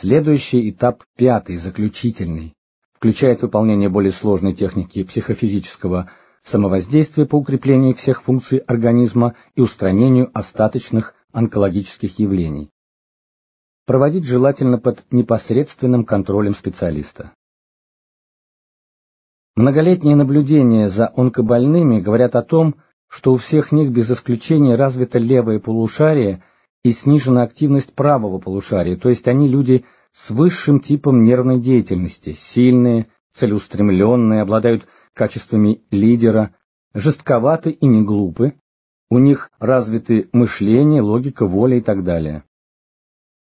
Следующий этап, пятый, заключительный, включает выполнение более сложной техники психофизического самовоздействия по укреплению всех функций организма и устранению остаточных онкологических явлений. Проводить желательно под непосредственным контролем специалиста. Многолетние наблюдения за онкобольными говорят о том, что у всех них без исключения развито левое полушарие и снижена активность правого полушария, то есть они люди с высшим типом нервной деятельности, сильные, целеустремленные, обладают качествами лидера, жестковаты и не глупы, у них развиты мышление, логика, воля и так далее.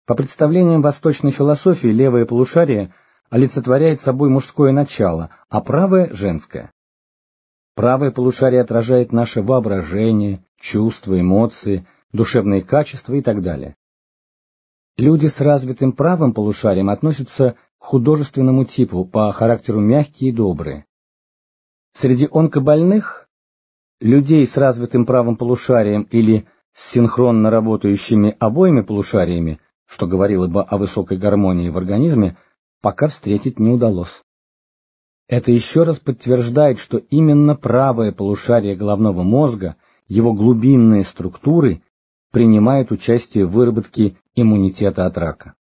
По представлениям восточной философии левое полушарие олицетворяет собой мужское начало, а правое – женское. Правое полушарие отражает наше воображение, чувства, эмоции, душевные качества и так далее. Люди с развитым правым полушарием относятся к художественному типу, по характеру мягкие и добрые. Среди онкобольных, людей с развитым правым полушарием или с синхронно работающими обоими полушариями, что говорило бы о высокой гармонии в организме, пока встретить не удалось. Это еще раз подтверждает, что именно правое полушарие головного мозга, его глубинные структуры, принимают участие в выработке иммунитета от рака.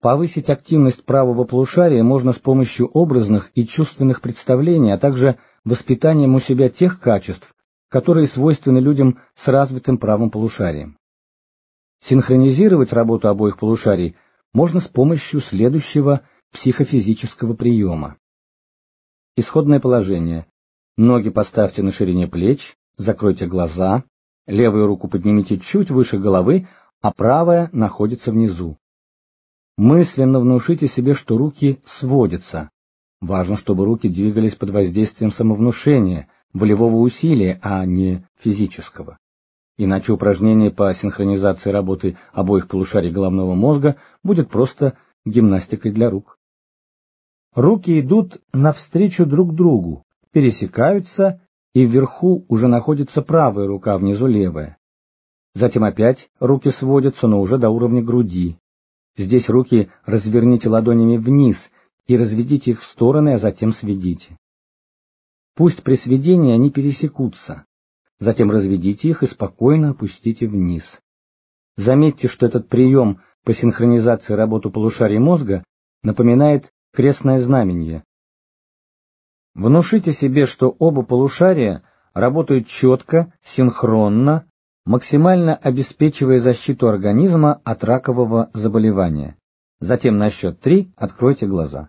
Повысить активность правого полушария можно с помощью образных и чувственных представлений, а также воспитанием у себя тех качеств, которые свойственны людям с развитым правым полушарием. Синхронизировать работу обоих полушарий можно с помощью следующего психофизического приема. Исходное положение. Ноги поставьте на ширине плеч, закройте глаза, левую руку поднимите чуть выше головы, а правая находится внизу. Мысленно внушите себе, что руки сводятся. Важно, чтобы руки двигались под воздействием самовнушения, волевого усилия, а не физического. Иначе упражнение по синхронизации работы обоих полушарий головного мозга будет просто гимнастикой для рук. Руки идут навстречу друг другу, пересекаются, и вверху уже находится правая рука, внизу левая. Затем опять руки сводятся, но уже до уровня груди. Здесь руки разверните ладонями вниз и разведите их в стороны, а затем сведите. Пусть при сведении они пересекутся. Затем разведите их и спокойно опустите вниз. Заметьте, что этот прием по синхронизации работы полушарий мозга напоминает крестное знамение. Внушите себе, что оба полушария работают четко, синхронно, максимально обеспечивая защиту организма от ракового заболевания. Затем на счет три откройте глаза.